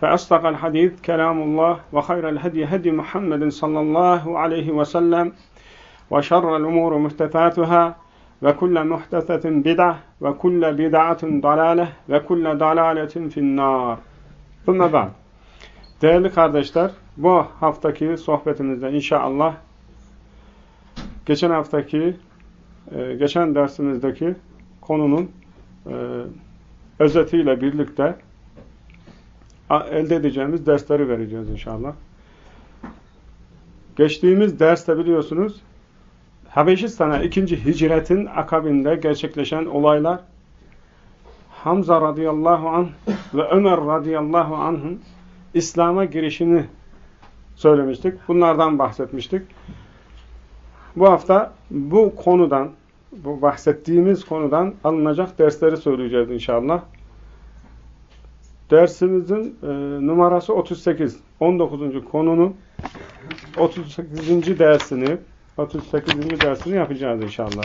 فأصدق الحديث كلام الله وخير الهدي هدي محمد صلى الله عليه وسلم وشر الأمور محدثاتها وكل محدثة بدعة وكل بدعة ضلالة وكل ضلالة في النار ثم بعد Değerli kardeşler, bu haftaki sohbetimizde inşallah geçen haftaki, e, geçen dersimizdeki konunun e, özetiyle birlikte elde edeceğimiz dersleri vereceğiz inşallah. Geçtiğimiz derste biliyorsunuz Habeşistan'a ikinci hicretin akabinde gerçekleşen olaylar Hamza radıyallahu anh ve Ömer radıyallahu anh'ın İslam'a girişini söylemiştik. Bunlardan bahsetmiştik. Bu hafta bu konudan, bu bahsettiğimiz konudan alınacak dersleri söyleyeceğiz inşallah. Dersimizin e, numarası 38. 19. konunun 38. dersini 38. dersini yapacağız inşallah.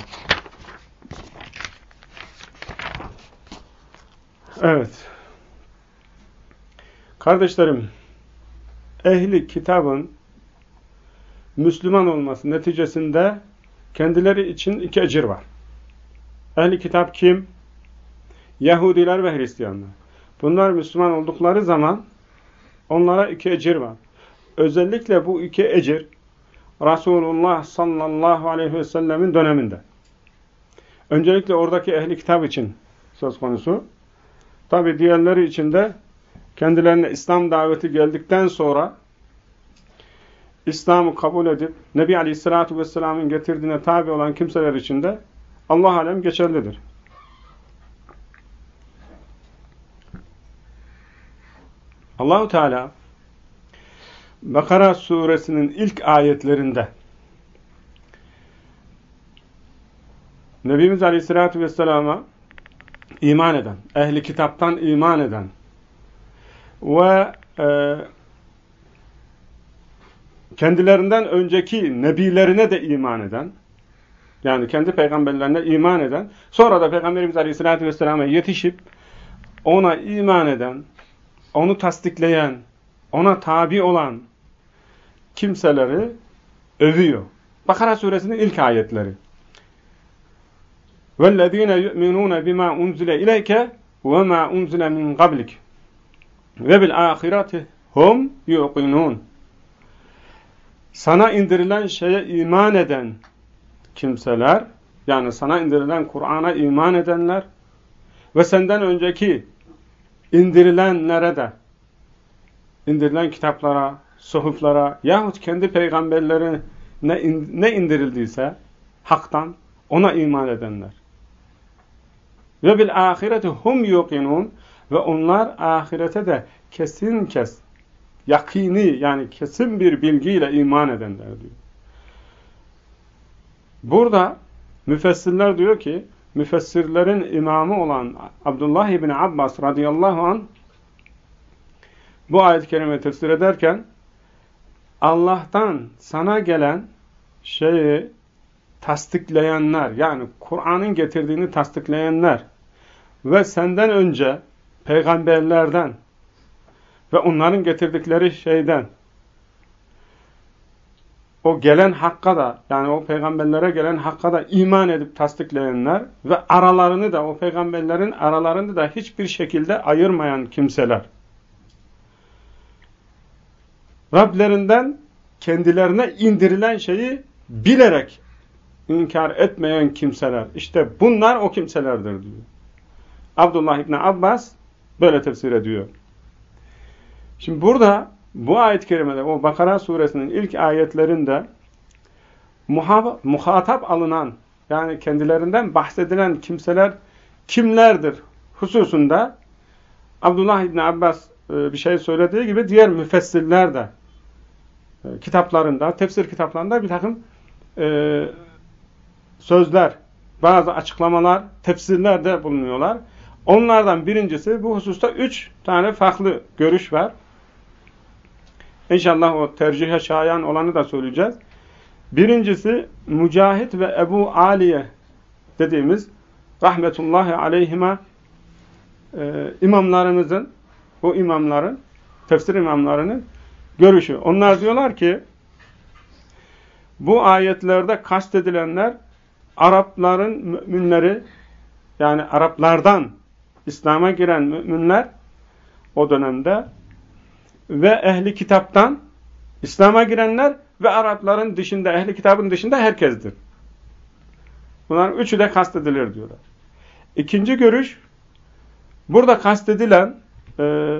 Evet. Kardeşlerim, ehli kitabın Müslüman olması neticesinde kendileri için iki ecir var. Ehli kitap kim? Yahudiler ve Hristiyanlar. Bunlar Müslüman oldukları zaman onlara iki ecir var. Özellikle bu iki ecir Resulullah sallallahu aleyhi ve sellemin döneminde. Öncelikle oradaki ehli kitap için söz konusu. Tabi diğerleri için de kendilerine İslam daveti geldikten sonra İslam'ı kabul edip Nebi Aleyhisselatü Vesselam'ın getirdiğine tabi olan kimseler için de Allah alem geçerlidir. Allahu Teala Bakara suresinin ilk ayetlerinde Nebimiz Aleyhisselatü Vesselam'a iman eden, ehli kitaptan iman eden ve e, kendilerinden önceki nebilerine de iman eden, yani kendi peygamberlerine iman eden, sonra da Peygamberimiz Aleyhisselatü Vesselam'a yetişip ona iman eden, onu tasdikleyen, ona tabi olan kimseleri övüyor. Bakara suresinin ilk ayetleri. وَالَّذ۪ينَ يُؤْمِنُونَ بِمَا اُنْزِلَ اِلَيْكَ وَمَا اُنْزِلَ مِنْ قَبْلِكَ وَبِالْآخِرَةِ هُمْ يُقِنُونَ Sana indirilen şeye iman eden kimseler, yani sana indirilen Kur'an'a iman edenler ve senden önceki indirilenlere de, indirilen kitaplara, suhuflara yahut kendi peygamberlerine ne indirildiyse haktan ona iman edenler. Ve bil ahireti hum yuqinun ve onlar ahirete de kesin kes, yakini yani kesin bir bilgiyle iman edenler diyor. Burada müfessirler diyor ki müfessirlerin imamı olan Abdullah İbni Abbas radıyallahu an bu ayet-i kerime tefsir ederken Allah'tan sana gelen şeyi tasdikleyenler yani Kur'an'ın getirdiğini tasdikleyenler ve senden önce peygamberlerden ve onların getirdikleri şeyden o gelen hakka da yani o peygamberlere gelen hakka da iman edip tasdikleyenler ve aralarını da o peygamberlerin aralarını da hiçbir şekilde ayırmayan kimseler. Rablerinden kendilerine indirilen şeyi bilerek inkar etmeyen kimseler. İşte bunlar o kimselerdir diyor. Abdullah İbni Abbas böyle tefsir ediyor. Şimdi burada bu ayet-i kerimede o Bakara suresinin ilk ayetlerinde muhatap alınan yani kendilerinden bahsedilen kimseler kimlerdir hususunda Abdullah İbni Abbas e, bir şey söylediği gibi diğer müfessirler de e, kitaplarında, tefsir kitaplarında bir takım e, sözler, bazı açıklamalar, tefsirler de bulunuyorlar. Onlardan birincisi bu hususta üç tane farklı görüş var. İnşallah o tercihe şayan olanı da söyleyeceğiz. Birincisi Mücahit ve Ebu Aliye dediğimiz rahmetullahi aleyhime e, imamlarımızın, bu imamların, tefsir imamlarının görüşü. Onlar diyorlar ki bu ayetlerde kastedilenler Arapların müminleri yani Araplardan İslam'a giren müminler o dönemde ve ehli kitaptan İslam'a girenler ve Arapların dışında, ehli kitabın dışında herkesdir. Bunların üçü de kastedilir diyorlar. İkinci görüş, burada kastedilen e,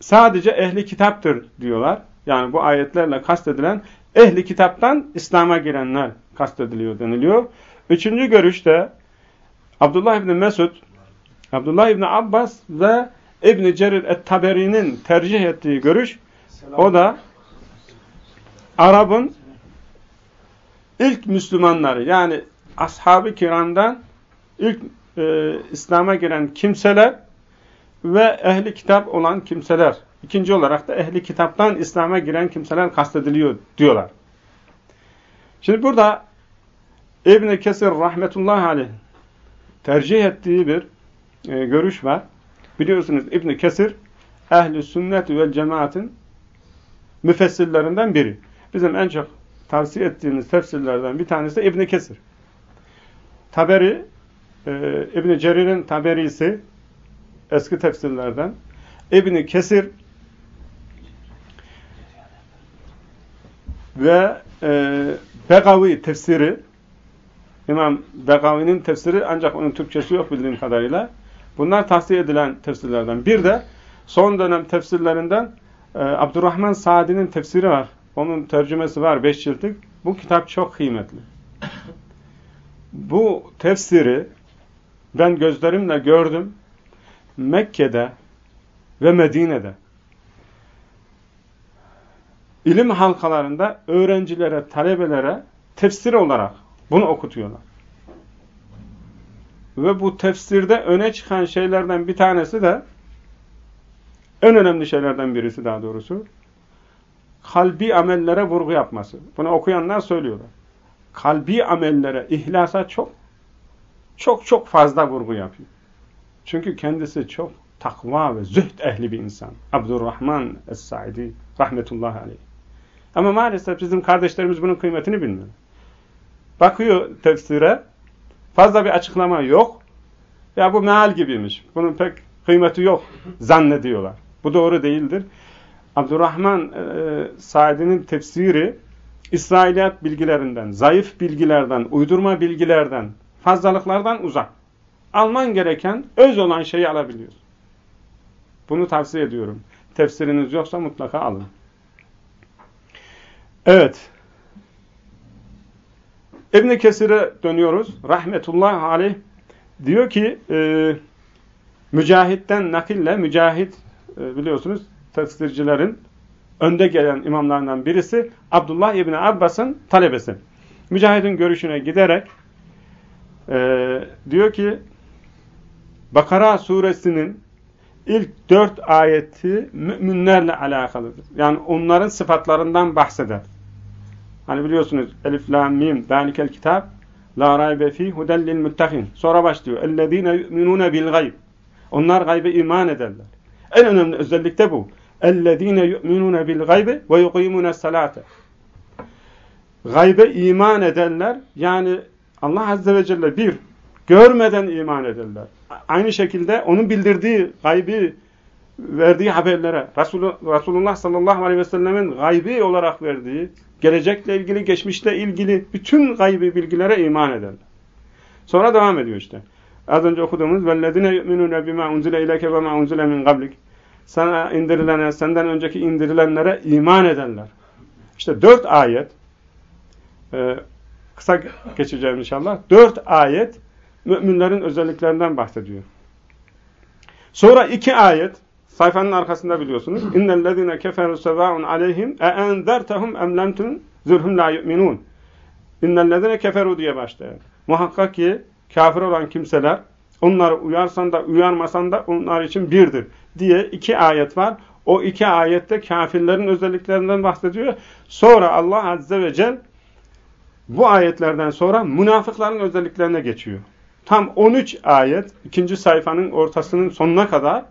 sadece ehli kitaptır diyorlar. Yani bu ayetlerle kastedilen ehli kitaptan İslam'a girenler kastediliyor deniliyor. Üçüncü görüşte Abdullah İbni Mesud, Abdullah İbni Abbas ve İbni Cerir et-Taberi'nin tercih ettiği görüş o da Arap'ın ilk Müslümanları yani ashab-ı kiramdan ilk e, İslam'a giren kimseler ve ehli kitap olan kimseler. İkinci olarak da ehli kitaptan İslam'a giren kimseler kastediliyor diyorlar. Şimdi burada İbn-i Kesir rahmetullahi aleyh tercih ettiği bir e, görüş var. Biliyorsunuz İbn Kesir ehli sünnet ve cemaatin müfessirlerinden biri. Bizim en çok tavsiye ettiğimiz tefsirlerden bir tanesi İbn Kesir. Taberi e, İbn Cerir'in Taberisi eski tefsirlerden. İbn Kesir ve e, Begavi tefsiri İmam Begavi'nin tefsiri ancak onun Türkçesi yok bildiğim kadarıyla. Bunlar tavsiye edilen tefsirlerden. Bir de son dönem tefsirlerinden e, Abdurrahman Sadi'nin tefsiri var. Onun tercümesi var beş ciltlik. Bu kitap çok kıymetli. Bu tefsiri ben gözlerimle gördüm. Mekke'de ve Medine'de ilim halkalarında öğrencilere, talebelere tefsir olarak bunu okutuyorlar. Ve bu tefsirde öne çıkan şeylerden bir tanesi de en önemli şeylerden birisi daha doğrusu kalbi amellere vurgu yapması. Bunu okuyanlar söylüyorlar. Kalbi amellere, ihlasa çok çok çok fazla vurgu yapıyor. Çünkü kendisi çok takva ve zühd ehli bir insan. Abdurrahman Es-Saidi rahmetullahi aleyh. Ama maalesef bizim kardeşlerimiz bunun kıymetini bilmiyor. Bakıyor tefsire, fazla bir açıklama yok. Ya bu meal gibiymiş. Bunun pek kıymeti yok zannediyorlar. Bu doğru değildir. Abdurrahman e, Said'in tefsiri İsrailiyat bilgilerinden, zayıf bilgilerden, uydurma bilgilerden, fazlalıklardan uzak. Alman gereken öz olan şeyi alabiliyoruz. Bunu tavsiye ediyorum. Tefsiriniz yoksa mutlaka alın. Evet. İbn Kesir'e dönüyoruz. Rahmetullah aleyh diyor ki e, Mücahit'ten nakille Mücahit e, biliyorsunuz tefsircilerin önde gelen imamlarından birisi Abdullah İbni Abbas'ın talebesi. Mücahit'in görüşüne giderek e, diyor ki Bakara suresinin ilk dört ayeti müminlerle alakalıdır. Yani onların sıfatlarından bahseder. Hani biliyorsunuz Elif, La, Mim, Zalikel kitap La raybe fi hudellil muttakin. Sonra başlıyor. Ellezine yu'minune bil gayb. Onlar gaybe iman ederler. En önemli özellik de bu. Ellezine yu'minune bil gaybe ve yuqimune salate. Gaybe iman ederler. Yani Allah Azze ve Celle bir, görmeden iman ederler. Aynı şekilde onun bildirdiği gaybi verdiği haberlere, Resulullah sallallahu aleyhi ve sellemin gaybi olarak verdiği, gelecekle ilgili, geçmişle ilgili bütün gaybi bilgilere iman ederler. Sonra devam ediyor işte. Az önce okuduğumuz وَالَّذِينَ يُؤْمِنُونَ بِمَا اُنْزِلَ اِلَيْكَ وَمَا اُنْزِلَ مِنْ قَبْلِكَ Sana indirilene, senden önceki indirilenlere iman edenler. İşte dört ayet, e, kısa geçeceğim inşallah, dört ayet müminlerin özelliklerinden bahsediyor. Sonra iki ayet, sayfanın arkasında biliyorsunuz. اِنَّ الَّذِينَ كَفَرُوا سَوَاءٌ عَلَيْهِمْ اَاَنْذَرْتَهُمْ اَمْ لَمْ تُنْزِرْهُمْ لَا يُؤْمِنُونَ اِنَّ الَّذِينَ كَفَرُوا diye başlıyor. Muhakkak ki kafir olan kimseler onları uyarsan da uyarmasan da onlar için birdir diye iki ayet var. O iki ayette kafirlerin özelliklerinden bahsediyor. Sonra Allah Azze ve Celle bu ayetlerden sonra münafıkların özelliklerine geçiyor. Tam 13 ayet ikinci sayfanın ortasının sonuna kadar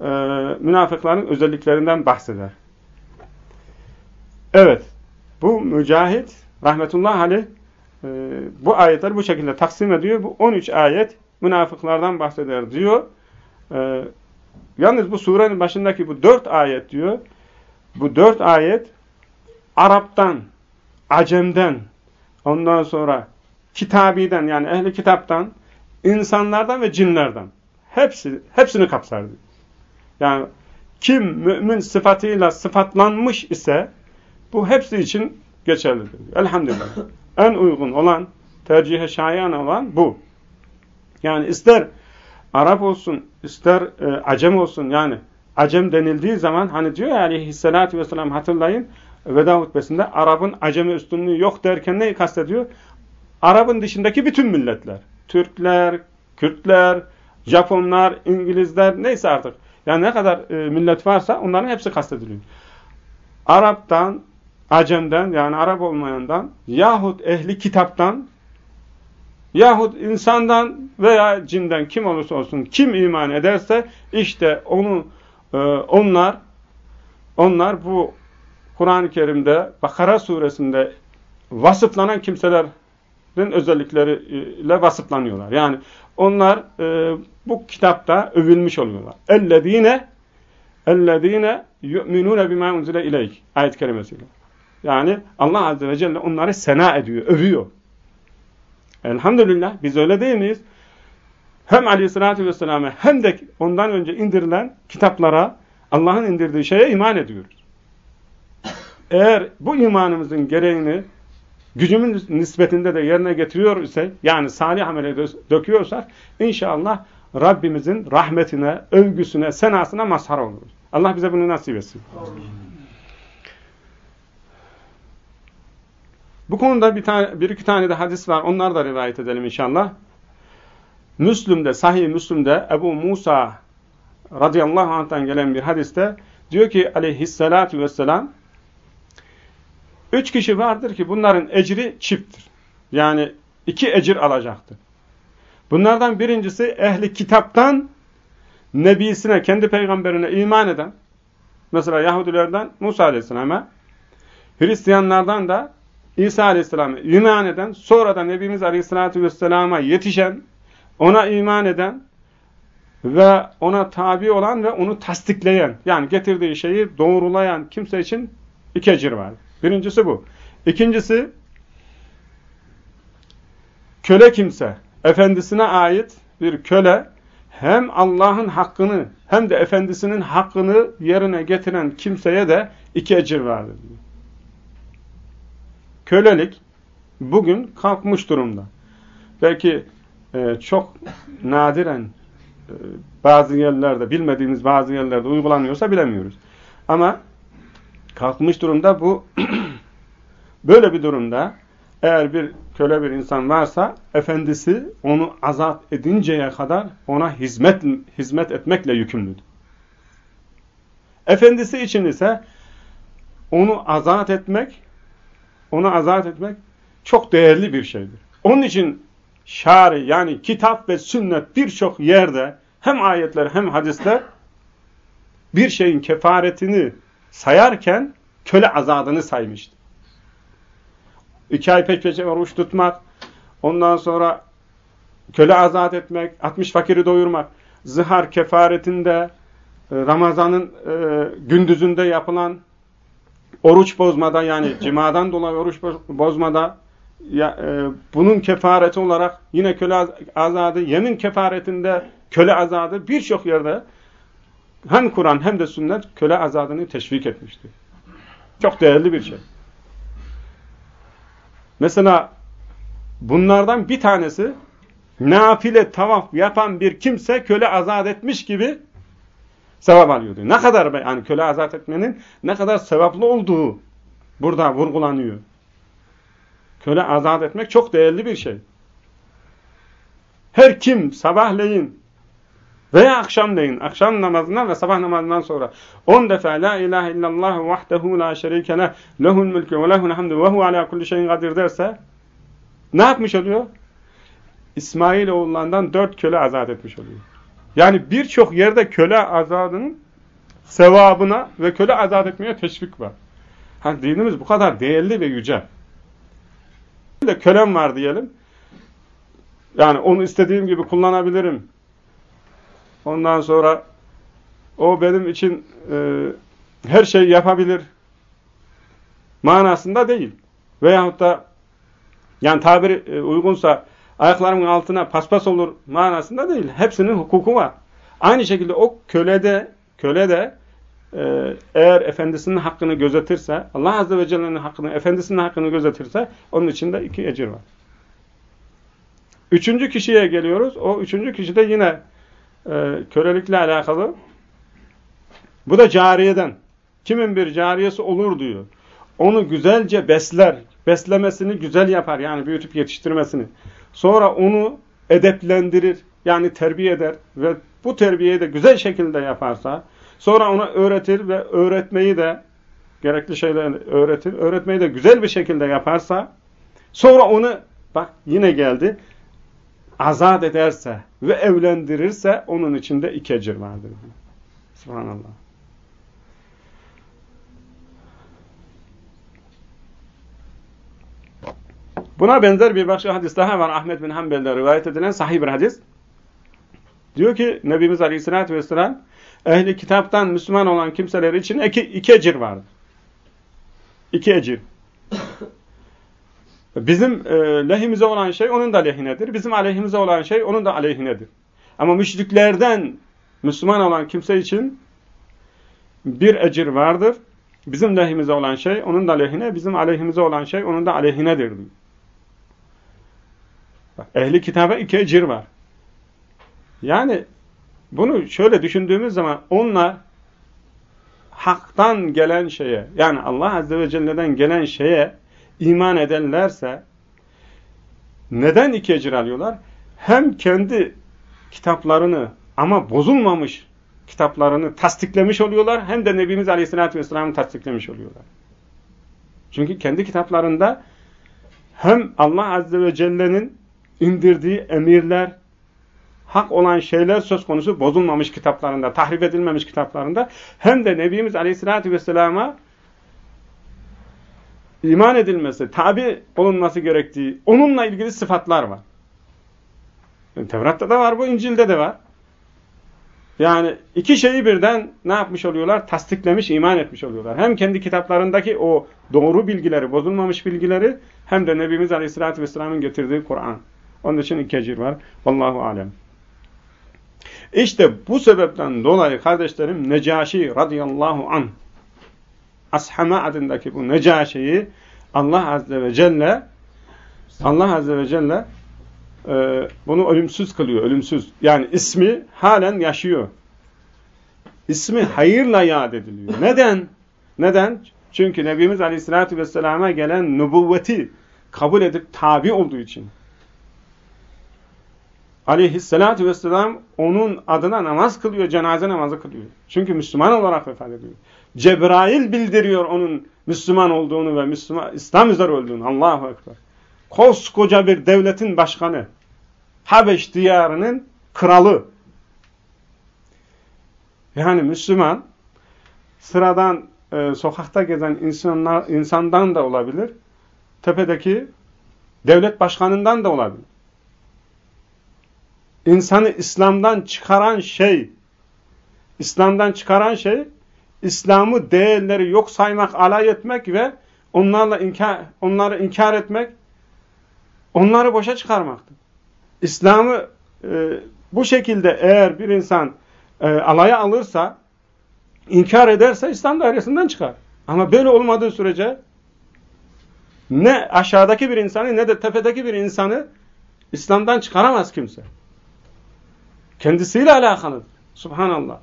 e, münafıkların özelliklerinden bahseder. Evet, bu mücahit rahmetullah aleyh e, bu ayetler bu şekilde taksim ediyor. Bu 13 ayet münafıklardan bahseder diyor. E, yalnız bu surenin başındaki bu 4 ayet diyor. Bu 4 ayet Arap'tan, Acem'den, ondan sonra kitabiden yani ehli kitaptan, insanlardan ve cinlerden. Hepsi, hepsini kapsar diyor. Yani kim mümin sıfatıyla sıfatlanmış ise bu hepsi için geçerlidir. Elhamdülillah. En uygun olan, tercihe şayan olan bu. Yani ister Arap olsun, ister e, Acem olsun yani Acem denildiği zaman hani diyor ya aleyhissalatü vesselam hatırlayın veda hutbesinde Arap'ın Acem'e üstünlüğü yok derken neyi kastediyor? Arap'ın dışındaki bütün milletler. Türkler, Kürtler, Japonlar, İngilizler neyse artık. Yani ne kadar e, millet varsa onların hepsi kastediliyor. Arap'tan, Acem'den yani Arap olmayandan yahut ehli kitaptan yahut insandan veya cinden kim olursa olsun kim iman ederse işte onu e, onlar onlar bu Kur'an-ı Kerim'de Bakara suresinde vasıflanan kimselerin özellikleriyle vasıflanıyorlar. Yani onlar e, bu kitapta övülmüş oluyorlar. Ellezine ellezine yu'minune bima unzile ileyk ayet kerimesiyle. Yani Allah azze ve celle onları sena ediyor, övüyor. Elhamdülillah biz öyle değil miyiz? Hem aleyhissalatü vesselam'a hem de ondan önce indirilen kitaplara, Allah'ın indirdiği şeye iman ediyoruz. Eğer bu imanımızın gereğini gücümün nispetinde de yerine getiriyor ise yani salih amele döküyorsak inşallah Rabbimizin rahmetine, övgüsüne, senasına mazhar oluruz. Allah bize bunu nasip etsin. Bu konuda bir, tane, bir iki tane de hadis var. Onları da rivayet edelim inşallah. Müslüm'de, Sahih Müslüm'de Ebu Musa radıyallahu anh'tan gelen bir hadiste diyor ki aleyhissalatu vesselam üç kişi vardır ki bunların ecri çifttir. Yani iki ecir alacaktır. Bunlardan birincisi ehli kitaptan nebisine, kendi peygamberine iman eden, mesela Yahudilerden Musa aleyhisselama, Hristiyanlardan da İsa aleyhisselama iman eden, sonra da Nebimiz aleyhisselatü vesselama yetişen, ona iman eden ve ona tabi olan ve onu tasdikleyen, yani getirdiği şeyi doğrulayan kimse için iki ecir var. Birincisi bu. İkincisi, köle kimse, efendisine ait bir köle, hem Allah'ın hakkını hem de efendisinin hakkını yerine getiren kimseye de iki ecir vardır. Kölelik bugün kalkmış durumda. Belki e, çok nadiren e, bazı yerlerde, bilmediğimiz bazı yerlerde uygulanıyorsa bilemiyoruz. Ama kalkmış durumda bu böyle bir durumda eğer bir köle bir insan varsa efendisi onu azat edinceye kadar ona hizmet hizmet etmekle yükümlüdür. Efendisi için ise onu azat etmek onu azat etmek çok değerli bir şeydir. Onun için şari yani kitap ve sünnet birçok yerde hem ayetler hem hadisler bir şeyin kefaretini sayarken köle azadını saymıştı. İki ay peş peşe oruç tutmak, ondan sonra köle azat etmek, 60 fakiri doyurmak, zihar kefaretinde Ramazan'ın e, gündüzünde yapılan oruç bozmada yani cimadan dolayı oruç bozmada ya, e, bunun kefareti olarak yine köle azadı, yemin kefaretinde köle azadı birçok yerde hem Kur'an hem de sünnet köle azadını teşvik etmişti. Çok değerli bir şey. Mesela bunlardan bir tanesi nafile tavaf yapan bir kimse köle azat etmiş gibi sevap alıyordu. Ne kadar yani köle azat etmenin ne kadar sevaplı olduğu burada vurgulanıyor. Köle azat etmek çok değerli bir şey. Her kim sabahleyin veya akşamleyin, akşam namazından ve sabah namazından sonra 10 defa La ilahe illallah vahdehu la şerike leh lehul mülkü ve lehul hamdu ve hu ala kulli şeyin kadir derse ne yapmış oluyor? İsmail oğullarından dört köle azat etmiş oluyor. Yani birçok yerde köle azadının sevabına ve köle azat etmeye teşvik var. Hani dinimiz bu kadar değerli ve yüce. Bir de kölem var diyelim. Yani onu istediğim gibi kullanabilirim. Ondan sonra o benim için e, her şeyi yapabilir manasında değil. Veyahut da yani tabiri e, uygunsa ayaklarımın altına paspas olur manasında değil. Hepsinin hukuku var. Aynı şekilde o kölede kölede e, eğer efendisinin hakkını gözetirse, Allah Azze ve Celle'nin hakkını, efendisinin hakkını gözetirse onun için de iki ecir var. Üçüncü kişiye geliyoruz. O üçüncü kişi de yine e, kölelikle alakalı. Bu da cariyeden. Kimin bir cariyesi olur diyor. Onu güzelce besler. Beslemesini güzel yapar. Yani büyütüp yetiştirmesini. Sonra onu edeplendirir. Yani terbiye eder. Ve bu terbiyeyi de güzel şekilde yaparsa sonra ona öğretir ve öğretmeyi de gerekli şeyleri öğretir. Öğretmeyi de güzel bir şekilde yaparsa sonra onu bak yine geldi azat ederse ve evlendirirse onun içinde iki ecir vardır. Subhanallah. Buna benzer bir başka hadis daha var. Ahmet bin Hanbel'de rivayet edilen sahih bir hadis. Diyor ki Nebimiz Aleyhisselatü Vesselam ehli kitaptan Müslüman olan kimseler için iki, iki ecir vardır. İki ecir. Bizim e, lehimize olan şey onun da lehinedir. Bizim aleyhimize olan şey onun da aleyhinedir. Ama müşriklerden Müslüman olan kimse için bir ecir vardır. Bizim lehimize olan şey onun da lehine, bizim aleyhimize olan şey onun da aleyhinedir. Bak, ehli kitaba iki ecir var. Yani bunu şöyle düşündüğümüz zaman onlar haktan gelen şeye, yani Allah Azze ve Celle'den gelen şeye iman ederlerse neden iki ecir alıyorlar? Hem kendi kitaplarını ama bozulmamış kitaplarını tasdiklemiş oluyorlar hem de Nebimiz Aleyhisselatü Vesselam'ı tasdiklemiş oluyorlar. Çünkü kendi kitaplarında hem Allah Azze ve Celle'nin indirdiği emirler, hak olan şeyler söz konusu bozulmamış kitaplarında, tahrip edilmemiş kitaplarında hem de Nebimiz Aleyhisselatü Vesselam'a iman edilmesi, tabi olunması gerektiği, onunla ilgili sıfatlar var. Yani Tevrat'ta da var bu, İncil'de de var. Yani iki şeyi birden ne yapmış oluyorlar? Tasdiklemiş, iman etmiş oluyorlar. Hem kendi kitaplarındaki o doğru bilgileri, bozulmamış bilgileri hem de Nebimiz Aleyhisselatü Vesselam'ın getirdiği Kur'an. Onun için iki ecir var. Vallahu alem. İşte bu sebepten dolayı kardeşlerim Necaşi radıyallahu anh Ashama adındaki bu Necaşi'yi Allah Azze ve Celle Allah Azze ve Celle e, bunu ölümsüz kılıyor. Ölümsüz. Yani ismi halen yaşıyor. İsmi hayırla yad ediliyor. Neden? Neden? Çünkü Nebimiz Aleyhisselatü Vesselam'a gelen nübüvveti kabul edip tabi olduğu için. Aleyhisselatü Vesselam onun adına namaz kılıyor, cenaze namazı kılıyor. Çünkü Müslüman olarak vefat ediyor. Cebrail bildiriyor onun Müslüman olduğunu ve Müslüman, İslam üzere olduğunu. Allahu Ekber. Koskoca bir devletin başkanı. Habeş diyarının kralı. Yani Müslüman sıradan e, sokakta gezen insanlar, insandan da olabilir. Tepedeki devlet başkanından da olabilir. İnsanı İslam'dan çıkaran şey İslam'dan çıkaran şey İslam'ı değerleri yok saymak, alay etmek ve onlarla inkar, onları inkar etmek, onları boşa çıkarmaktır. İslam'ı e, bu şekilde eğer bir insan e, alaya alırsa, inkar ederse İslam dairesinden çıkar. Ama böyle olmadığı sürece ne aşağıdaki bir insanı ne de tepedeki bir insanı İslam'dan çıkaramaz kimse. Kendisiyle alakalı. Subhanallah.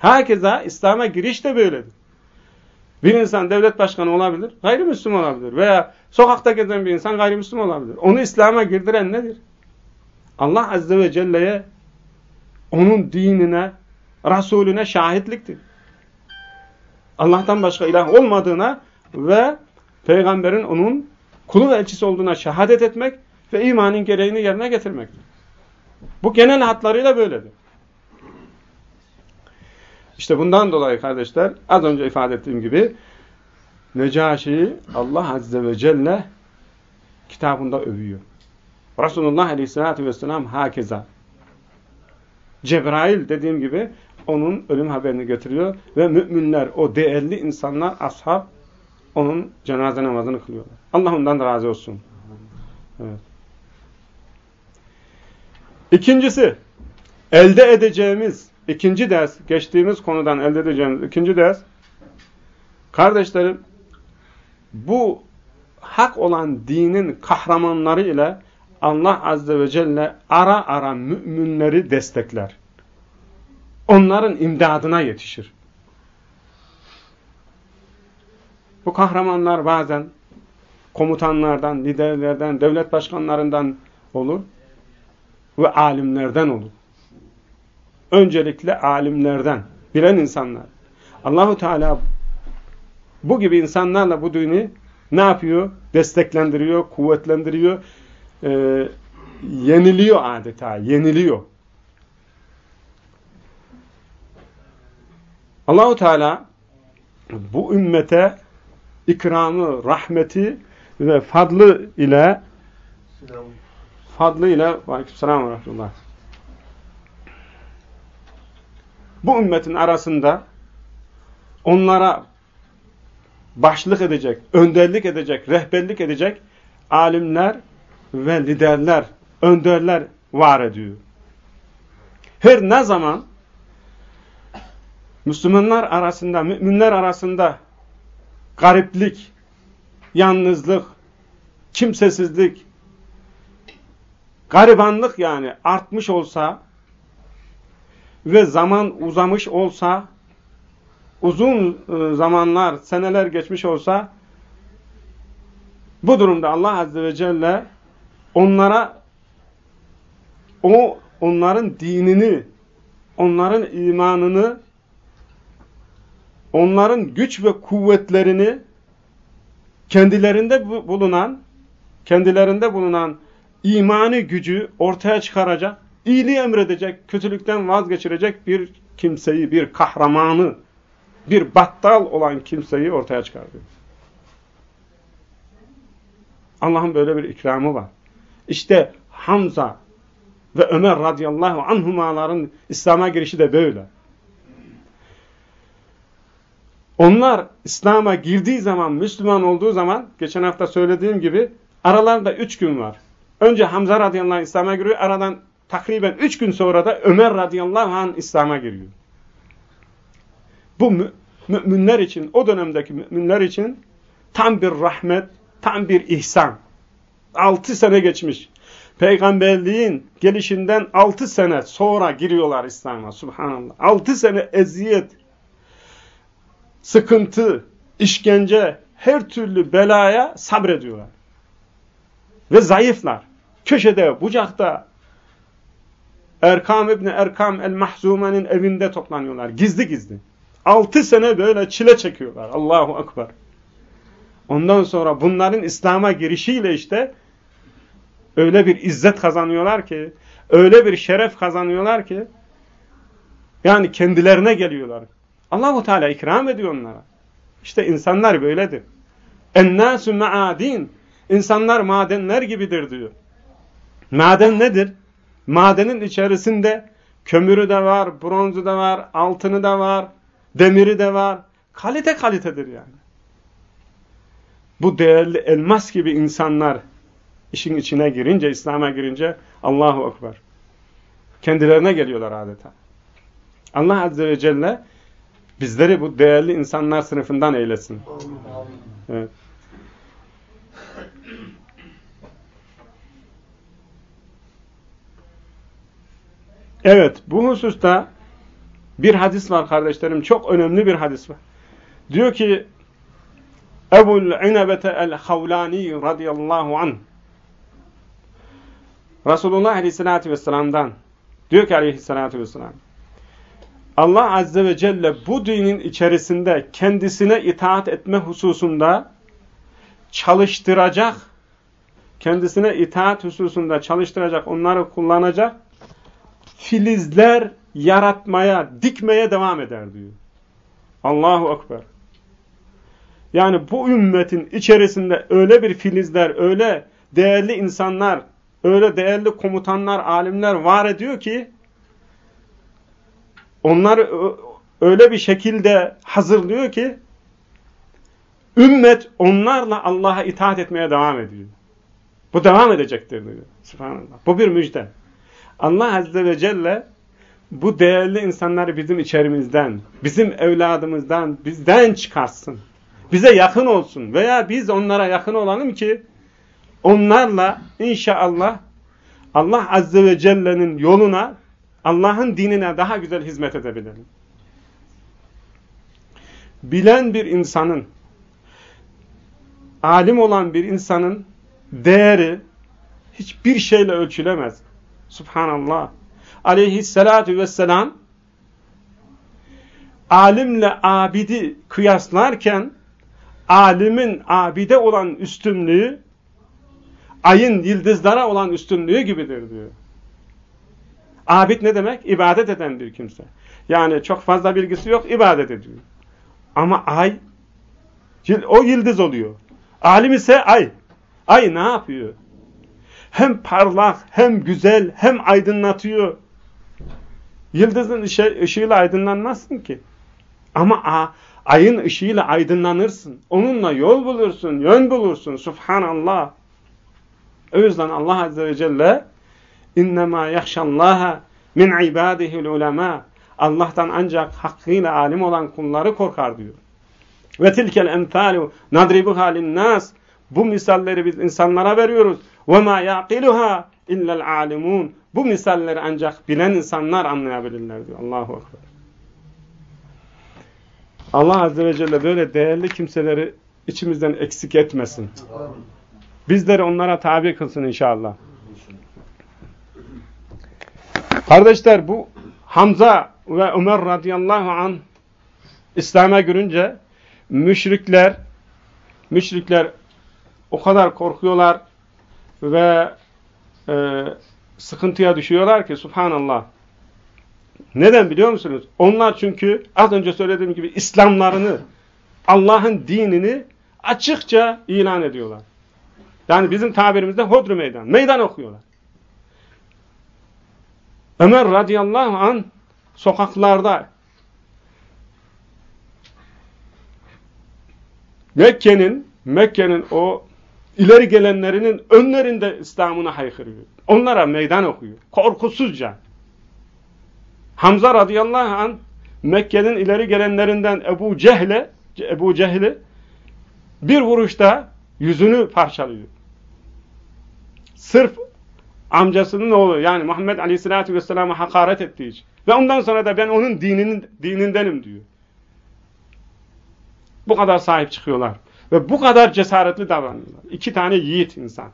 Herkese İslam'a giriş de böyledir. Bir insan devlet başkanı olabilir, gayrimüslim olabilir. Veya sokakta gezen bir insan gayrimüslim olabilir. Onu İslam'a girdiren nedir? Allah Azze ve Celle'ye, onun dinine, Resulüne şahitliktir. Allah'tan başka ilah olmadığına ve peygamberin onun kulu ve elçisi olduğuna şehadet etmek ve imanın gereğini yerine getirmektir. Bu genel hatlarıyla böyledir. İşte bundan dolayı kardeşler az önce ifade ettiğim gibi Necaşi'yi Allah Azze ve Celle kitabında övüyor. Resulullah Aleyhisselatü Vesselam hakeza. Cebrail dediğim gibi onun ölüm haberini getiriyor ve müminler, o değerli insanlar, ashab onun cenaze namazını kılıyorlar. Allah ondan razı olsun. Evet. İkincisi, elde edeceğimiz ikinci ders, geçtiğimiz konudan elde edeceğimiz ikinci ders, kardeşlerim, bu hak olan dinin kahramanları ile Allah Azze ve Celle ara ara müminleri destekler. Onların imdadına yetişir. Bu kahramanlar bazen komutanlardan, liderlerden, devlet başkanlarından olur ve alimlerden olur. Öncelikle alimlerden, bilen insanlar. Allahu Teala bu gibi insanlarla bu dini ne yapıyor? Desteklendiriyor, kuvvetlendiriyor, e, yeniliyor adeta, yeniliyor. Allahu Teala bu ümmete ikramı, rahmeti ve fadlı ile fadlı ile aleykümselam ve rahmetullah bu ümmetin arasında onlara başlık edecek, önderlik edecek, rehberlik edecek alimler ve liderler, önderler var ediyor. Her ne zaman Müslümanlar arasında, müminler arasında gariplik, yalnızlık, kimsesizlik, garibanlık yani artmış olsa ve zaman uzamış olsa, uzun e, zamanlar, seneler geçmiş olsa, bu durumda Allah Azze ve Celle onlara o onların dinini, onların imanını, onların güç ve kuvvetlerini kendilerinde bulunan kendilerinde bulunan imani gücü ortaya çıkaracak, iyiliği emredecek, kötülükten vazgeçirecek bir kimseyi, bir kahramanı, bir battal olan kimseyi ortaya çıkardı. Allah'ın böyle bir ikramı var. İşte Hamza ve Ömer radıyallahu anhumaların İslam'a girişi de böyle. Onlar İslam'a girdiği zaman, Müslüman olduğu zaman, geçen hafta söylediğim gibi aralarında üç gün var. Önce Hamza radıyallahu anh İslam'a giriyor, aradan takriben üç gün sonra da Ömer radıyallahu anh İslam'a giriyor. Bu mü müminler için, o dönemdeki müminler için tam bir rahmet, tam bir ihsan. Altı sene geçmiş. Peygamberliğin gelişinden altı sene sonra giriyorlar İslam'a. Subhanallah. Altı sene eziyet, sıkıntı, işkence, her türlü belaya sabrediyorlar. Ve zayıflar. Köşede, bucakta, Erkam İbni Erkam el-Mahzume'nin evinde toplanıyorlar. Gizli gizli. Altı sene böyle çile çekiyorlar. Allahu Akbar. Ondan sonra bunların İslam'a girişiyle işte öyle bir izzet kazanıyorlar ki, öyle bir şeref kazanıyorlar ki, yani kendilerine geliyorlar. Allahu Teala ikram ediyor onlara. İşte insanlar böyledir. Ennâsü me'adin. İnsanlar madenler gibidir diyor. Maden nedir? Madenin içerisinde Kömürü de var, bronzu da var, altını da var, demiri de var. Kalite kalitedir yani. Bu değerli elmas gibi insanlar işin içine girince, İslam'a girince Allahu Ekber. Kendilerine geliyorlar adeta. Allah Azze ve Celle bizleri bu değerli insanlar sınıfından eylesin. Evet. Evet, bu hususta bir hadis var kardeşlerim. Çok önemli bir hadis var. Diyor ki Ebul İnebete el-Havlani radıyallahu anh Resulullah aleyhissalatü vesselam'dan diyor ki aleyhissalatü vesselam Allah azze ve celle bu dinin içerisinde kendisine itaat etme hususunda çalıştıracak kendisine itaat hususunda çalıştıracak, onları kullanacak filizler yaratmaya, dikmeye devam eder diyor. Allahu Ekber. Yani bu ümmetin içerisinde öyle bir filizler, öyle değerli insanlar, öyle değerli komutanlar, alimler var ediyor ki onları öyle bir şekilde hazırlıyor ki ümmet onlarla Allah'a itaat etmeye devam ediyor. Bu devam edecektir diyor. Subhanallah. Bu bir müjde. Allah Azze ve Celle bu değerli insanları bizim içerimizden, bizim evladımızdan, bizden çıkarsın. Bize yakın olsun veya biz onlara yakın olalım ki onlarla inşallah Allah Azze ve Celle'nin yoluna, Allah'ın dinine daha güzel hizmet edebilelim. Bilen bir insanın, alim olan bir insanın değeri hiçbir şeyle ölçülemez. Subhanallah. Aleyhissalatu vesselam alimle abidi kıyaslarken alimin abide olan üstünlüğü ayın yıldızlara olan üstünlüğü gibidir diyor. Abid ne demek? İbadet eden bir kimse. Yani çok fazla bilgisi yok, ibadet ediyor. Ama ay, o yıldız oluyor. Alim ise ay. Ay ne yapıyor? Hem parlak, hem güzel, hem aydınlatıyor. Yıldızın ışığıyla aydınlanmazsın ki. Ama ayın ışığıyla aydınlanırsın. Onunla yol bulursun, yön bulursun. Subhanallah. O yüzden Allah Azze ve Celle اِنَّمَا يَخْشَ اللّٰهَ min ibadihi'l ulema. Allah'tan ancak hakkıyla alim olan kulları korkar diyor. Ve tilkel emtalu nadribuha linnas. Bu misalleri biz insanlara veriyoruz. وَمَا يَعْقِلُهَا اِلَّا الْعَالِمُونَ Bu misalleri ancak bilen insanlar anlayabilirler diyor. Allahu Ekber. Allah Azze ve Celle böyle değerli kimseleri içimizden eksik etmesin. Bizleri onlara tabi kılsın inşallah. Kardeşler bu Hamza ve Ömer radıyallahu an İslam'a girince müşrikler müşrikler o kadar korkuyorlar ve e, sıkıntıya düşüyorlar ki subhanallah. Neden biliyor musunuz? Onlar çünkü az önce söylediğim gibi İslamlarını, Allah'ın dinini açıkça ilan ediyorlar. Yani bizim tabirimizde hodru meydan. Meydan okuyorlar. Ömer radıyallahu an sokaklarda Mekke'nin Mekke'nin o ileri gelenlerinin önlerinde İslam'ını haykırıyor. Onlara meydan okuyor. Korkusuzca. Hamza radıyallahu an Mekke'nin ileri gelenlerinden Ebu Cehle Ebu Cehli bir vuruşta yüzünü parçalıyor. Sırf amcasının oğlu yani Muhammed Aleyhisselatü Vesselam'a hakaret ettiği için. Ve ondan sonra da ben onun dininin, dinindenim diyor. Bu kadar sahip çıkıyorlar. Ve bu kadar cesaretli davranıyorlar. İki tane yiğit insan.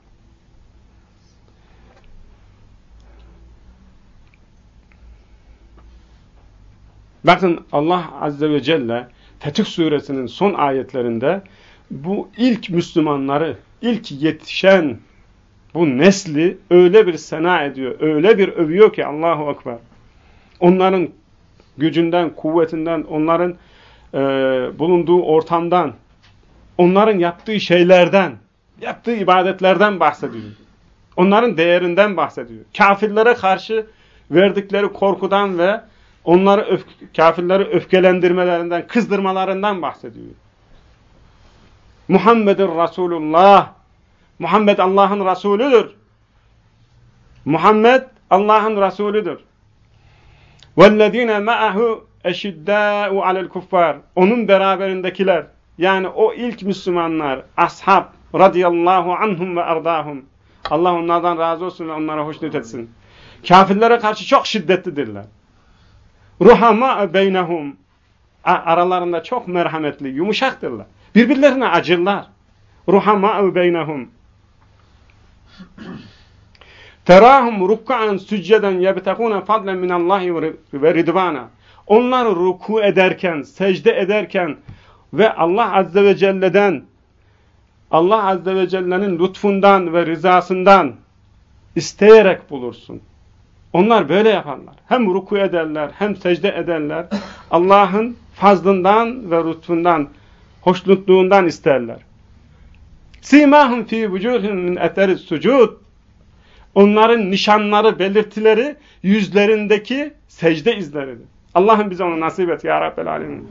Bakın Allah Azze ve Celle Fetih Suresinin son ayetlerinde bu ilk Müslümanları, ilk yetişen bu nesli öyle bir sena ediyor, öyle bir övüyor ki Allahu Ekber. Onların gücünden, kuvvetinden, onların e, bulunduğu ortamdan, onların yaptığı şeylerden, yaptığı ibadetlerden bahsediyor. Onların değerinden bahsediyor. Kafirlere karşı verdikleri korkudan ve onları öf kafirleri öfkelendirmelerinden, kızdırmalarından bahsediyor. Muhammed'in Resulullah. Muhammed Allah'ın Resulüdür. Muhammed Allah'ın Resulüdür. وَالَّذ۪ينَ مَعَهُ اَشِدَّاءُ عَلَى الْكُفَّارِ Onun beraberindekiler, yani o ilk Müslümanlar, ashab radıyallahu anhum ve ardahum. Allah onlardan razı olsun ve onlara hoşnut etsin. Kafirlere karşı çok şiddetlidirler. Ruhama beynehum. Aralarında çok merhametli, yumuşaktırlar. Birbirlerine acırlar. Ruhama beynehum. Terahum rukkan sücceden yebtekune fadlen minallahi ve ridvana. Onlar ruku ederken, secde ederken ve Allah Azze ve Celle'den Allah Azze ve Celle'nin lütfundan ve rızasından isteyerek bulursun. Onlar böyle yaparlar. Hem ruku ederler, hem secde ederler. Allah'ın fazlından ve lütfundan, hoşnutluğundan isterler. Simahum fi vücuhum min eteris sucud. Onların nişanları, belirtileri yüzlerindeki secde izleridir. Allah'ım bize onu nasip et ya Rabbel Alemin.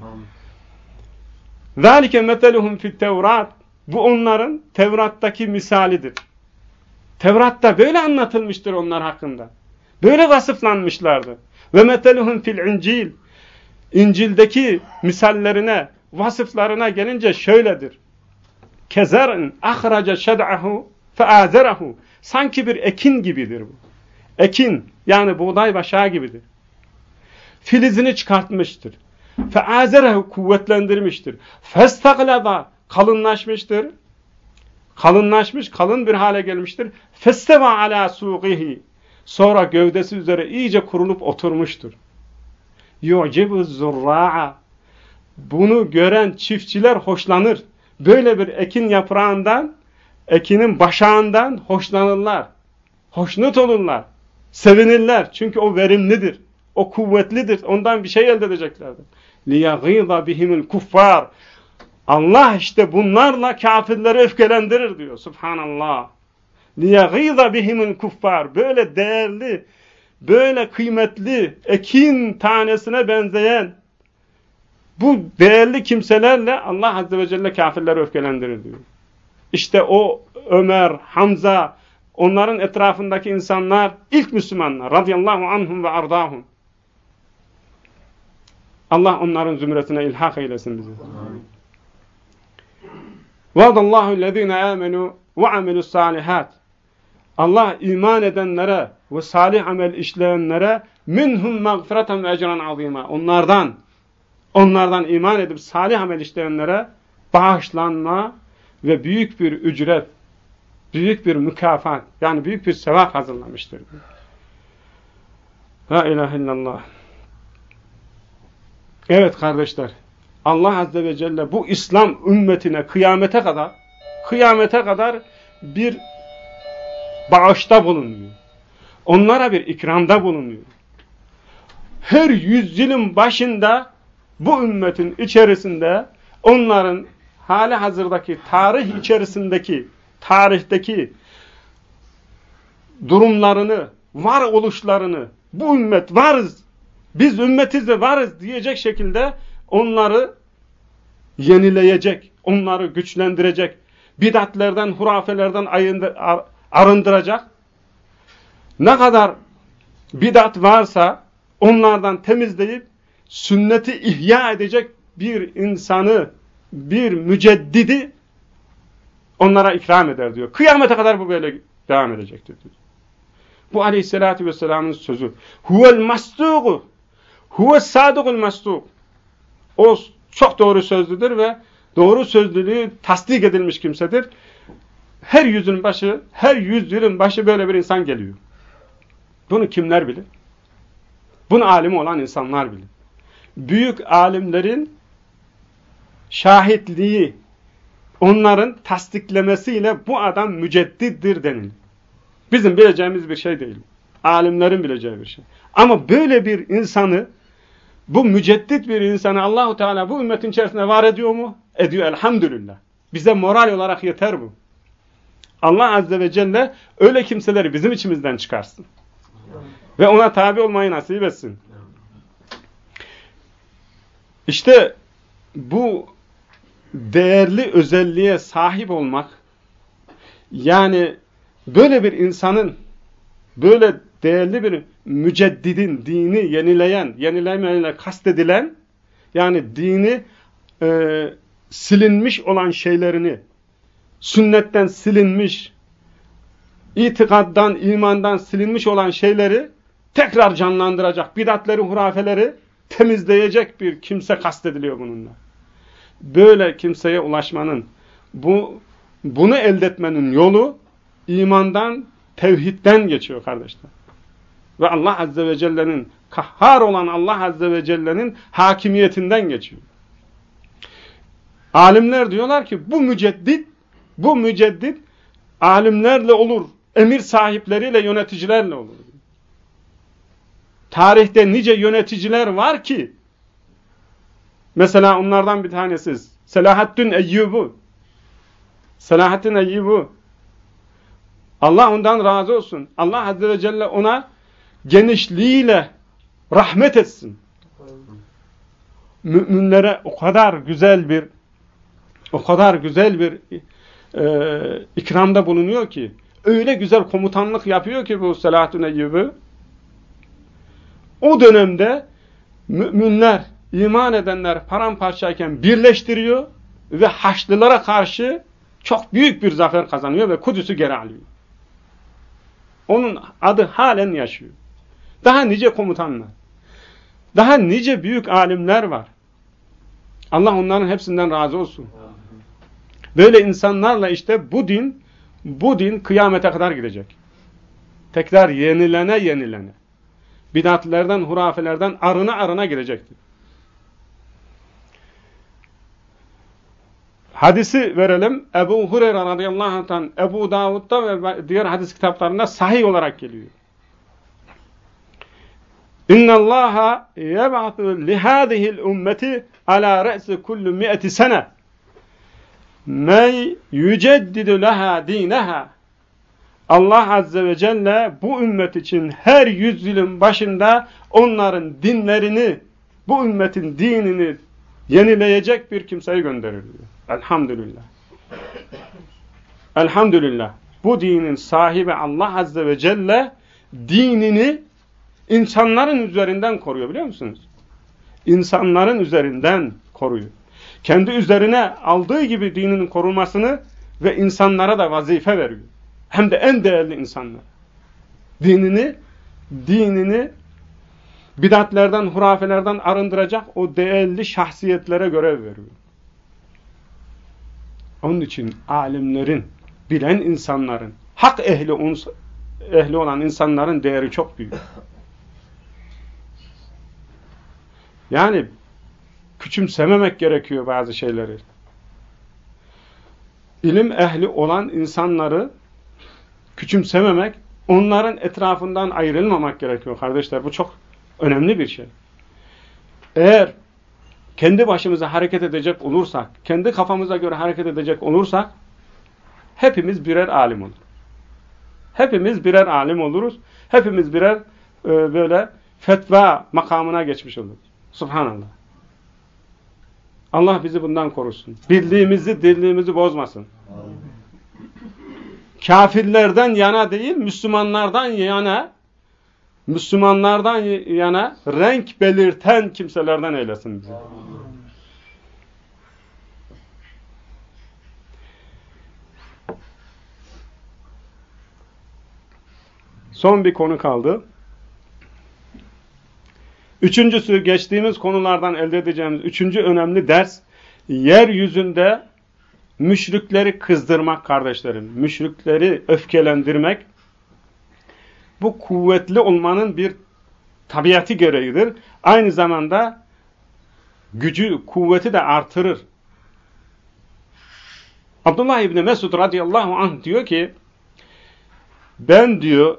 ذَٰلِكَ مَثَلُهُمْ فِي Tevrat. Bu onların Tevrat'taki misalidir. Tevrat'ta böyle anlatılmıştır onlar hakkında. Böyle vasıflanmışlardı. Ve meteluhum fil incil. İncil'deki misallerine, vasıflarına gelince şöyledir. Kezer'in ahraca şed'ahu feazerahu. Sanki bir ekin gibidir bu. Ekin yani buğday başağı gibidir. Filizini çıkartmıştır. Feazerehu kuvvetlendirmiştir. Festagleba kalınlaşmıştır. Kalınlaşmış, kalın bir hale gelmiştir. Festeva ala suqihi. Sonra gövdesi üzere iyice kurulup oturmuştur. Yu'cibu zurra'a. Bunu gören çiftçiler hoşlanır. Böyle bir ekin yaprağından, ekinin başağından hoşlanırlar. Hoşnut olurlar. Sevinirler. Çünkü o verimlidir. O kuvvetlidir. Ondan bir şey elde edeceklerdir. لِيَغِيظَ بِهِمُ الْكُفَّارِ Allah işte bunlarla kafirleri öfkelendirir diyor. Subhanallah. لِيَغِيظَ بِهِمُ kuffar Böyle değerli, böyle kıymetli, ekin tanesine benzeyen bu değerli kimselerle Allah Azze ve Celle kafirleri öfkelendirir diyor. İşte o Ömer, Hamza, onların etrafındaki insanlar, ilk Müslümanlar radıyallahu anhum ve ardahum. Allah onların zümresine ilhak eylesin bizi. Vadallahu ellezine amenu ve amilus salihat. Allah iman edenlere ve salih amel işleyenlere minhum mağfireten ve ecran azima. Onlardan onlardan iman edip salih amel işleyenlere bağışlanma ve büyük bir ücret, büyük bir mükafat, yani büyük bir sevap hazırlamıştır. La ilahe illallah. Evet kardeşler, Allah Azze ve Celle bu İslam ümmetine kıyamete kadar, kıyamete kadar bir bağışta bulunuyor. Onlara bir ikramda bulunuyor. Her yüzyılın başında bu ümmetin içerisinde onların hali hazırdaki tarih içerisindeki tarihteki durumlarını, var oluşlarını bu ümmet varız, biz ümmetiz de varız diyecek şekilde onları yenileyecek, onları güçlendirecek, bidatlerden, hurafelerden arındıracak. Ne kadar bidat varsa onlardan temizleyip sünneti ihya edecek bir insanı, bir müceddidi onlara ikram eder diyor. Kıyamete kadar bu böyle devam edecektir diyor. Bu aleyhissalatü vesselamın sözü. Huvel mastuğu. Huve sadukul mastuk. O çok doğru sözlüdür ve doğru sözlülüğü tasdik edilmiş kimsedir. Her yüzün başı, her yüzyılın başı böyle bir insan geliyor. Bunu kimler bilir? Bunu alimi olan insanlar bilir. Büyük alimlerin şahitliği, onların tasdiklemesiyle bu adam müceddittir denilir. Bizim bileceğimiz bir şey değil. Alimlerin bileceği bir şey. Ama böyle bir insanı bu müceddit bir insanı Allahu Teala bu ümmetin içerisinde var ediyor mu? Ediyor elhamdülillah. Bize moral olarak yeter bu. Allah Azze ve Celle öyle kimseleri bizim içimizden çıkarsın. Ve ona tabi olmayı nasip etsin. İşte bu değerli özelliğe sahip olmak, yani böyle bir insanın, böyle değerli bir müceddidin, dini yenileyen, yenilemeyle kastedilen, yani dini e, silinmiş olan şeylerini, sünnetten silinmiş, itikaddan, imandan silinmiş olan şeyleri tekrar canlandıracak, bidatleri, hurafeleri temizleyecek bir kimse kastediliyor bununla. Böyle kimseye ulaşmanın, bu bunu elde etmenin yolu imandan, tevhidden geçiyor kardeşler. Ve Allah Azze ve Celle'nin, kahhar olan Allah Azze ve Celle'nin hakimiyetinden geçiyor. Alimler diyorlar ki bu müceddit, bu müceddit alimlerle olur, emir sahipleriyle, yöneticilerle olur. Tarihte nice yöneticiler var ki, mesela onlardan bir tanesi Selahaddin Eyyubu. Selahaddin Eyyubu. Allah ondan razı olsun. Allah Azze ve Celle ona genişliğiyle rahmet etsin. Müminlere o kadar güzel bir o kadar güzel bir e, ikramda bulunuyor ki öyle güzel komutanlık yapıyor ki bu Selahattin Eyyubi o dönemde müminler, iman edenler paramparçayken birleştiriyor ve Haçlılara karşı çok büyük bir zafer kazanıyor ve Kudüs'ü geri alıyor. Onun adı halen yaşıyor. Daha nice komutanlar. Daha nice büyük alimler var. Allah onların hepsinden razı olsun. Böyle insanlarla işte bu din, bu din kıyamete kadar gidecek. Tekrar yenilene yenilene. Bidatlerden, hurafelerden arına arına gidecektir. Hadisi verelim. Ebu Hureyre radıyallahu anh'tan Ebu Davud'da ve diğer hadis kitaplarında sahih olarak geliyor. Allaha yeb'atu li hadihi'l ummeti ala re'si kullu mi'ati sene men yüceddidu leha dinaha Allah Azze ve Celle bu ümmet için her yüzyılın başında onların dinlerini, bu ümmetin dinini yenileyecek bir kimseyi gönderir Elhamdülillah. Elhamdülillah. Bu dinin sahibi Allah Azze ve Celle dinini insanların üzerinden koruyor biliyor musunuz? İnsanların üzerinden koruyor. Kendi üzerine aldığı gibi dininin korunmasını ve insanlara da vazife veriyor. Hem de en değerli insanlar. Dinini, dinini bidatlerden, hurafelerden arındıracak o değerli şahsiyetlere görev veriyor. Onun için alimlerin, bilen insanların, hak ehli, ehli olan insanların değeri çok büyük. Yani küçümsememek gerekiyor bazı şeyleri. İlim ehli olan insanları küçümsememek, onların etrafından ayrılmamak gerekiyor kardeşler. Bu çok önemli bir şey. Eğer kendi başımıza hareket edecek olursak, kendi kafamıza göre hareket edecek olursak, hepimiz birer alim olur. Hepimiz birer alim oluruz. Hepimiz birer e, böyle fetva makamına geçmiş oluruz. Subhanallah. Allah bizi bundan korusun. Bildiğimizi, dirliğimizi bozmasın. Kafirlerden yana değil, Müslümanlardan yana Müslümanlardan yana renk belirten kimselerden eylesin bizi. Son bir konu kaldı. Üçüncüsü geçtiğimiz konulardan elde edeceğimiz üçüncü önemli ders yeryüzünde müşrikleri kızdırmak kardeşlerim. Müşrikleri öfkelendirmek bu kuvvetli olmanın bir tabiatı gereğidir. Aynı zamanda gücü, kuvveti de artırır. Abdullah İbni Mesud radıyallahu anh diyor ki ben diyor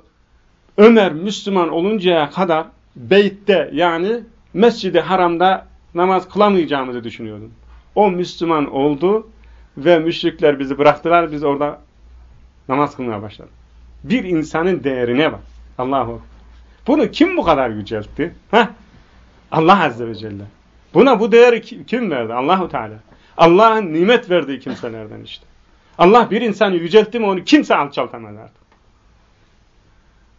Ömer Müslüman oluncaya kadar beytte yani mescidi haramda namaz kılamayacağımızı düşünüyordum. O Müslüman oldu ve müşrikler bizi bıraktılar. Biz orada namaz kılmaya başladık. Bir insanın değerine bak. Allahu Bunu kim bu kadar yüceltti? Heh? Allah Azze ve Celle. Buna bu değeri kim verdi? Allahu Teala. Allah'ın nimet verdiği kimselerden işte. Allah bir insanı yüceltti mi onu kimse alçaltamaz artık.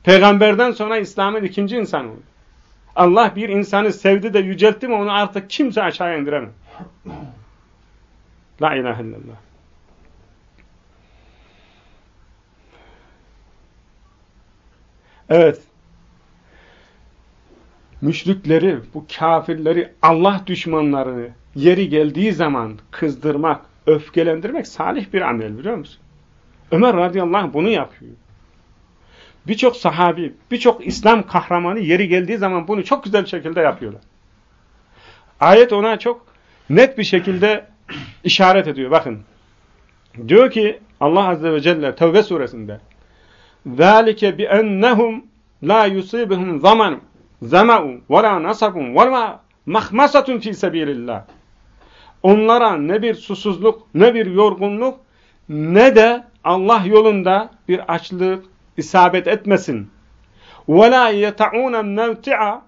Peygamberden sonra İslam'ın ikinci insanı oldu. Allah bir insanı sevdi de yüceltti mi onu artık kimse aşağı indiremez. La ilahe illallah. Evet. Müşrikleri, bu kafirleri, Allah düşmanlarını yeri geldiği zaman kızdırmak, öfkelendirmek salih bir amel biliyor musun? Ömer radıyallahu anh bunu yapıyor Birçok sahabi, birçok İslam kahramanı yeri geldiği zaman bunu çok güzel şekilde yapıyorlar. Ayet ona çok net bir şekilde işaret ediyor. Bakın. Diyor ki Allah Azze ve Celle Tevbe suresinde ذَٰلِكَ بِأَنَّهُمْ لَا يُصِيبُهُمْ زَمَنٌ زَمَعُ وَلَا نَصَبٌ وَلَا مَخْمَسَةٌ فِي سَب۪يلِ اللّٰهِ Onlara ne bir susuzluk, ne bir yorgunluk, ne de Allah yolunda bir açlık isabet etmesin. وَلَا يَتَعُونَ مَوْتِعَ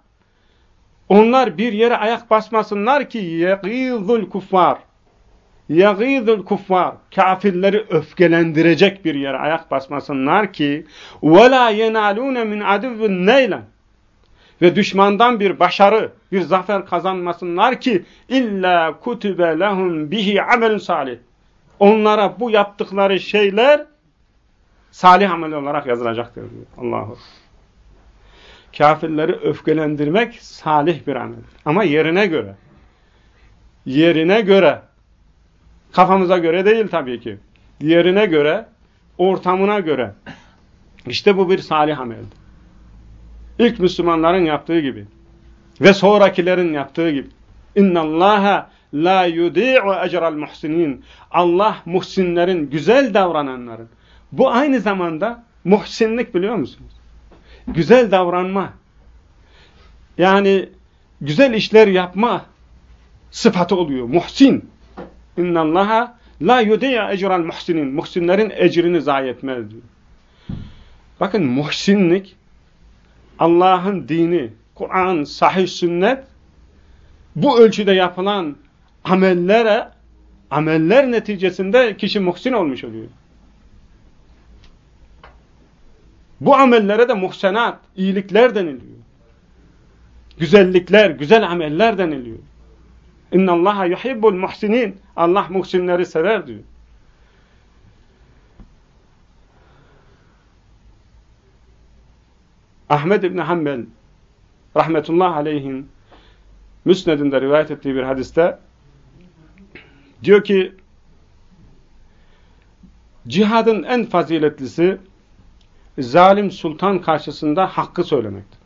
Onlar bir yere ayak basmasınlar ki يَغِيظُ kuffar. يَغِيظُ kuffar. Kafirleri öfkelendirecek bir yere ayak basmasınlar ki وَلَا يَنَالُونَ مِنْ عَدُوٍ نَيْلًا ve düşmandan bir başarı, bir zafer kazanmasınlar ki illa kutube lehum bihi amelun salih. Onlara bu yaptıkları şeyler salih amel olarak yazılacaktır diyor. Allahu. Kafirleri öfkelendirmek salih bir amel. Ama yerine göre. Yerine göre. Kafamıza göre değil tabii ki. Yerine göre, ortamına göre. İşte bu bir salih ameldir. İlk Müslümanların yaptığı gibi ve sonrakilerin yaptığı gibi. İnna Allaha la yudi'u ecral muhsinin. Allah muhsinlerin, güzel davrananların. Bu aynı zamanda muhsinlik biliyor musunuz? Güzel davranma. Yani güzel işler yapma sıfatı oluyor. Muhsin. İnna Allaha la yudi'u ecral muhsinin. Muhsinlerin ecrini zayi etmez diyor. Bakın muhsinlik Allah'ın dini, Kur'an, sahih sünnet bu ölçüde yapılan amellere ameller neticesinde kişi muhsin olmuş oluyor. Bu amellere de muhsenat, iyilikler deniliyor. Güzellikler, güzel ameller deniliyor. İnna Allaha yuhibbul muhsinin. Allah muhsinleri sever diyor. Ahmed İbni Hanbel rahmetullah aleyhin Müsned'inde rivayet ettiği bir hadiste diyor ki cihadın en faziletlisi zalim sultan karşısında hakkı söylemektir.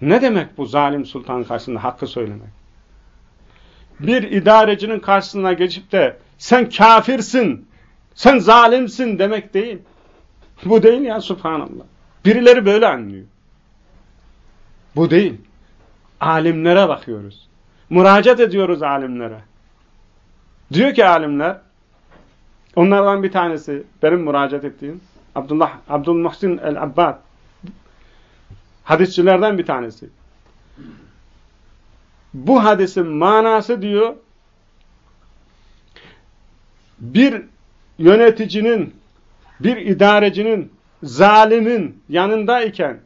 Ne demek bu zalim sultan karşısında hakkı söylemek? Bir idarecinin karşısına geçip de sen kafirsin, sen zalimsin demek değil. Bu değil ya subhanallah. Birileri böyle anlıyor. Bu değil. Alimlere bakıyoruz. Müracaat ediyoruz alimlere. Diyor ki alimler, onlardan bir tanesi, benim müracaat ettiğim, Abdullah, Abdülmuhsin el-Abbad, hadisçilerden bir tanesi. Bu hadisin manası diyor, bir yöneticinin, bir idarecinin zalimin yanındayken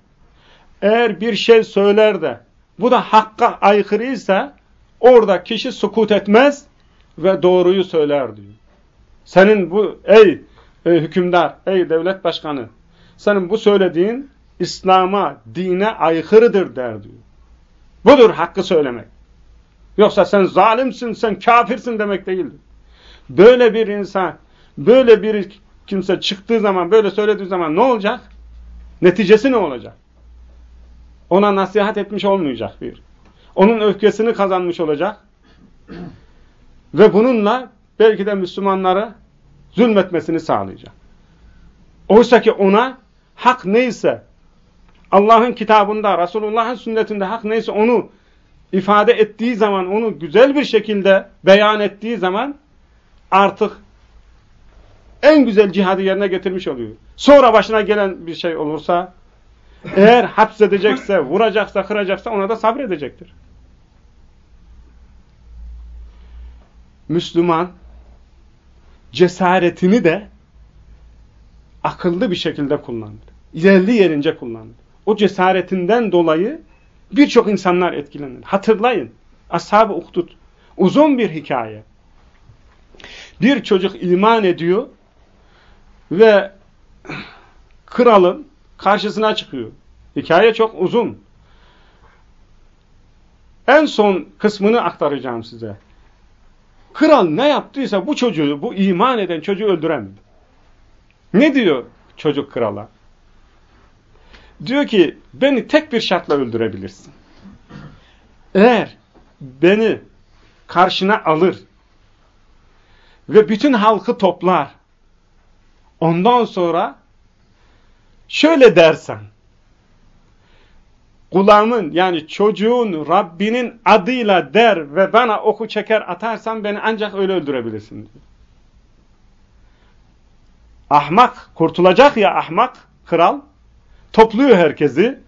eğer bir şey söyler de bu da hakka aykırıysa orada kişi sukut etmez ve doğruyu söyler diyor. Senin bu ey, ey hükümdar, ey devlet başkanı senin bu söylediğin İslam'a, dine aykırıdır der diyor. Budur hakkı söylemek. Yoksa sen zalimsin, sen kafirsin demek değildir. Böyle bir insan, böyle bir kimse çıktığı zaman, böyle söylediği zaman ne olacak? Neticesi ne olacak? Ona nasihat etmiş olmayacak bir. Onun öfkesini kazanmış olacak. Ve bununla belki de Müslümanlara zulmetmesini sağlayacak. Oysa ki ona hak neyse, Allah'ın kitabında, Resulullah'ın sünnetinde hak neyse onu ifade ettiği zaman, onu güzel bir şekilde beyan ettiği zaman artık en güzel cihadı yerine getirmiş oluyor. Sonra başına gelen bir şey olursa Eğer hapsedecekse, vuracaksa, kıracaksa ona da sabredecektir. Müslüman cesaretini de akıllı bir şekilde kullanır. Yerli yerince kullanır. O cesaretinden dolayı birçok insanlar etkilenir. Hatırlayın. Ashab-ı Uhdud. Uzun bir hikaye. Bir çocuk iman ediyor ve kralın karşısına çıkıyor. Hikaye çok uzun. En son kısmını aktaracağım size. Kral ne yaptıysa bu çocuğu, bu iman eden çocuğu öldüremedi. Ne diyor çocuk krala? Diyor ki beni tek bir şartla öldürebilirsin. Eğer beni karşına alır ve bütün halkı toplar ondan sonra şöyle dersen kulağımın yani çocuğun Rabbinin adıyla der ve bana oku çeker atarsan beni ancak öyle öldürebilirsin diyor. Ahmak kurtulacak ya ahmak kral topluyor herkesi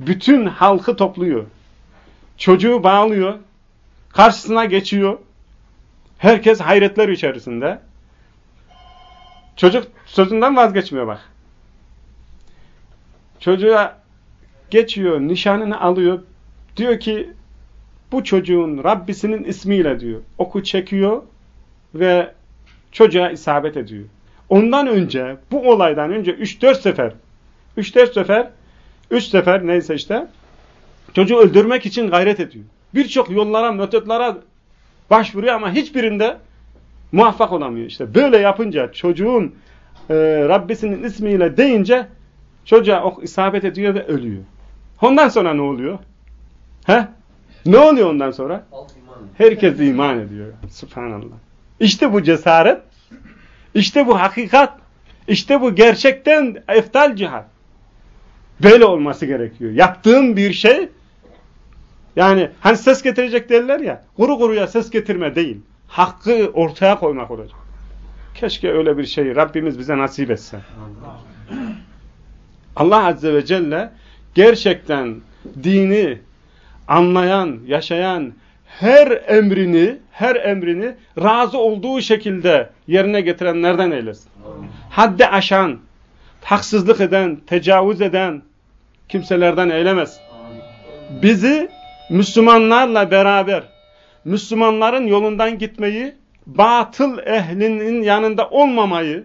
bütün halkı topluyor. Çocuğu bağlıyor karşısına geçiyor. Herkes hayretler içerisinde. Çocuk sözünden vazgeçmiyor bak. Çocuğa geçiyor, nişanını alıyor. Diyor ki bu çocuğun Rabbisinin ismiyle diyor. Oku çekiyor ve çocuğa isabet ediyor. Ondan önce, bu olaydan önce 3-4 sefer 3-4 sefer 3 sefer neyse işte çocuğu öldürmek için gayret ediyor. Birçok yollara, metotlara başvuruyor ama hiçbirinde muvaffak olamıyor. İşte böyle yapınca çocuğun e, Rabbisinin ismiyle deyince çocuğa ok isabet ediyor ve ölüyor. Ondan sonra ne oluyor? He? Ne oluyor ondan sonra? Herkes iman ediyor. Subhanallah. İşte bu cesaret, işte bu hakikat, işte bu gerçekten eftal cihat. Böyle olması gerekiyor. Yaptığın bir şey, yani hani ses getirecek derler ya, kuru kuruya ses getirme değil. Hakkı ortaya koymak olacak. Keşke öyle bir şey Rabbimiz bize nasip etse. Allah Azze ve Celle gerçekten dini anlayan, yaşayan her emrini, her emrini razı olduğu şekilde yerine getirenlerden eylesin. Haddi aşan, haksızlık eden, tecavüz eden kimselerden eylemez. Bizi Müslümanlarla beraber Müslümanların yolundan gitmeyi, batıl ehlinin yanında olmamayı,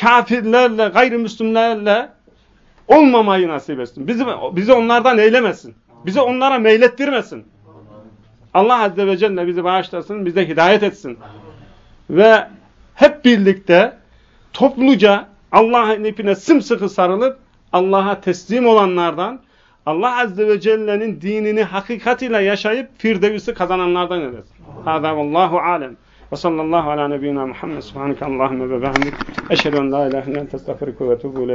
kafirlerle, gayrimüslimlerle olmamayı nasip etsin. Bizi, bizi onlardan eylemesin. Bizi onlara meylettirmesin. Allah Azze ve Celle bizi bağışlasın, bize hidayet etsin. Ve hep birlikte topluca Allah'ın ipine sımsıkı sarılıp Allah'a teslim olanlardan, Allah Azze ve Celle'nin dinini hakikatiyle yaşayıp Firdevs'i kazananlardan eylesin. Hâzâ vallâhu alem. Ve sallallahu ala nebiyyina Muhammed subhaneke Allahümme ve behemdik. Eşhedü en la ilahe illen testağfiruke ve tuğbu